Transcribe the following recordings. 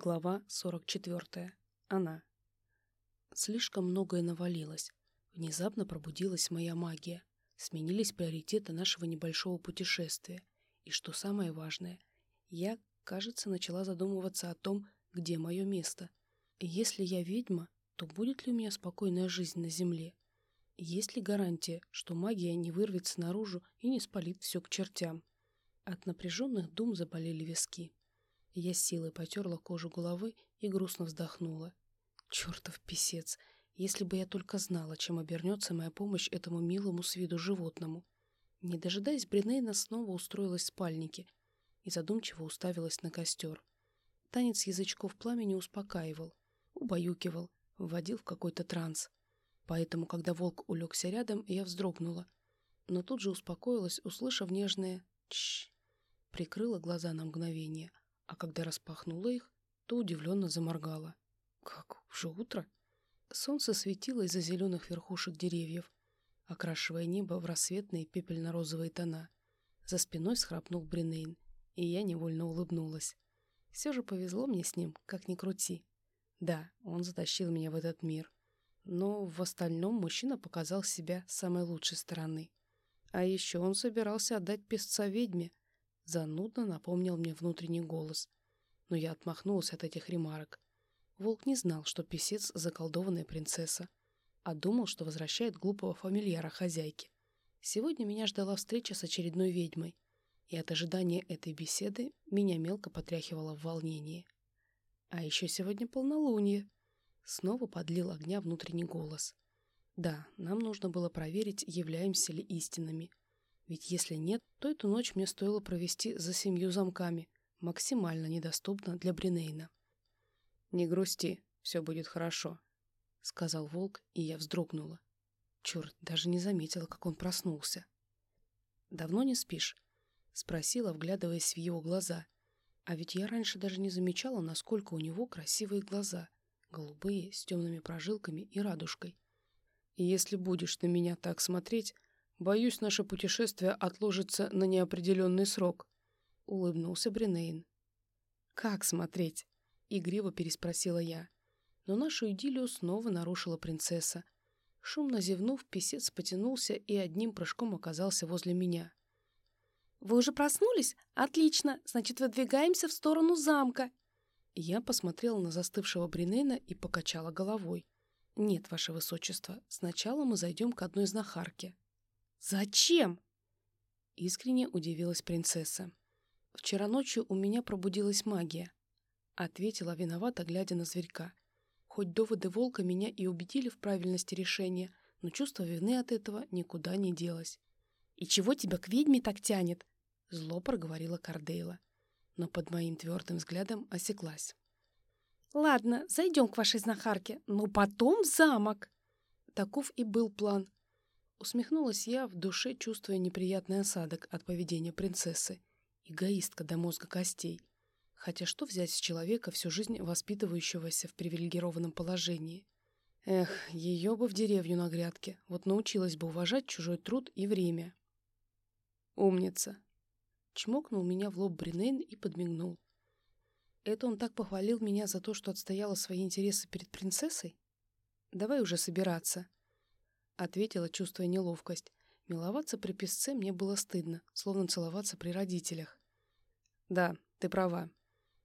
Глава 44. Она. Слишком многое навалилось. Внезапно пробудилась моя магия. Сменились приоритеты нашего небольшого путешествия. И что самое важное, я, кажется, начала задумываться о том, где мое место. Если я ведьма, то будет ли у меня спокойная жизнь на земле? Есть ли гарантия, что магия не вырвется наружу и не спалит все к чертям? От напряженных дум заболели виски. Я с силой потерла кожу головы и грустно вздохнула. Чертов писец! Если бы я только знала, чем обернется моя помощь этому милому с виду животному. Не дожидаясь, Бринейна снова устроилась в спальнике и задумчиво уставилась на костер. Танец язычков пламени успокаивал, убаюкивал, вводил в какой-то транс. Поэтому, когда волк улегся рядом, я вздрогнула, но тут же успокоилась, услышав нежное «чш». Прикрыла глаза на мгновение — а когда распахнула их, то удивленно заморгала. «Как? Уже утро?» Солнце светило из-за зеленых верхушек деревьев, окрашивая небо в рассветные пепельно-розовые тона. За спиной схрапнул Бринейн, и я невольно улыбнулась. Все же повезло мне с ним, как ни крути. Да, он затащил меня в этот мир. Но в остальном мужчина показал себя самой лучшей стороны. А еще он собирался отдать песца ведьме, Занудно напомнил мне внутренний голос. Но я отмахнулась от этих ремарок. Волк не знал, что писец — заколдованная принцесса, а думал, что возвращает глупого фамильяра хозяйки. Сегодня меня ждала встреча с очередной ведьмой, и от ожидания этой беседы меня мелко потряхивало в волнении. А еще сегодня полнолуние. Снова подлил огня внутренний голос. Да, нам нужно было проверить, являемся ли истинными — ведь если нет, то эту ночь мне стоило провести за семью замками, максимально недоступно для Бринейна. «Не грусти, все будет хорошо», — сказал волк, и я вздрогнула. Черт, даже не заметила, как он проснулся. «Давно не спишь?» — спросила, вглядываясь в его глаза. А ведь я раньше даже не замечала, насколько у него красивые глаза, голубые, с темными прожилками и радужкой. «И если будешь на меня так смотреть, Боюсь, наше путешествие отложится на неопределенный срок», — улыбнулся Бринейн. «Как смотреть?» — игриво переспросила я. Но нашу идиллию снова нарушила принцесса. Шумно зевнув, писец потянулся и одним прыжком оказался возле меня. «Вы уже проснулись? Отлично! Значит, выдвигаемся в сторону замка!» Я посмотрела на застывшего Бринейна и покачала головой. «Нет, ваше высочество, сначала мы зайдем к одной знахарке». «Зачем?» Искренне удивилась принцесса. «Вчера ночью у меня пробудилась магия», — ответила виновата, глядя на зверька. Хоть доводы волка меня и убедили в правильности решения, но чувство вины от этого никуда не делось. «И чего тебя к ведьме так тянет?» — зло проговорила Кардейла, но под моим твердым взглядом осеклась. «Ладно, зайдем к вашей знахарке, но потом в замок!» Таков и был план, Усмехнулась я, в душе чувствуя неприятный осадок от поведения принцессы. Эгоистка до мозга костей. Хотя что взять с человека, всю жизнь воспитывающегося в привилегированном положении? Эх, ее бы в деревню на грядке. Вот научилась бы уважать чужой труд и время. Умница. Чмокнул меня в лоб Бринейн и подмигнул. Это он так похвалил меня за то, что отстояла свои интересы перед принцессой? Давай уже собираться ответила, чувствуя неловкость. Миловаться при песце мне было стыдно, словно целоваться при родителях. «Да, ты права».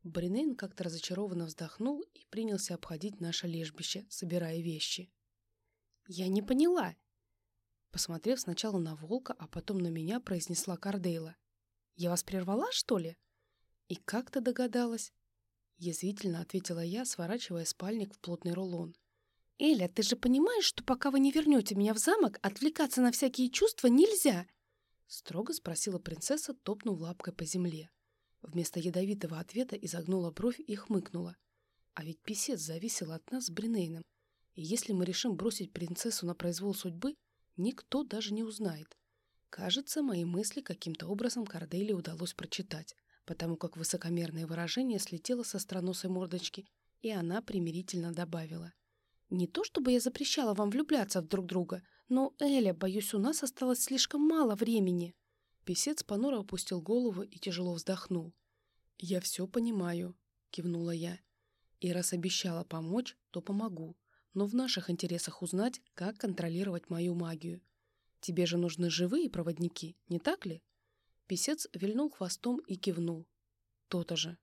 Бринейн как-то разочарованно вздохнул и принялся обходить наше лежбище, собирая вещи. «Я не поняла!» Посмотрев сначала на волка, а потом на меня, произнесла Кардейла. «Я вас прервала, что ли?» «И как ты догадалась?» Язвительно ответила я, сворачивая спальник в плотный рулон. «Эля, ты же понимаешь, что пока вы не вернете меня в замок, отвлекаться на всякие чувства нельзя?» Строго спросила принцесса, топнув лапкой по земле. Вместо ядовитого ответа изогнула бровь и хмыкнула. А ведь писец зависел от нас с Бринейном. И если мы решим бросить принцессу на произвол судьбы, никто даже не узнает. Кажется, мои мысли каким-то образом Кордейли удалось прочитать, потому как высокомерное выражение слетело со страносой мордочки, и она примирительно добавила — не то чтобы я запрещала вам влюбляться в друг друга, но, Эля, боюсь, у нас осталось слишком мало времени». Песец понуро опустил голову и тяжело вздохнул. «Я все понимаю», — кивнула я. «И раз обещала помочь, то помогу. Но в наших интересах узнать, как контролировать мою магию. Тебе же нужны живые проводники, не так ли?» Песец вильнул хвостом и кивнул. «То-то же.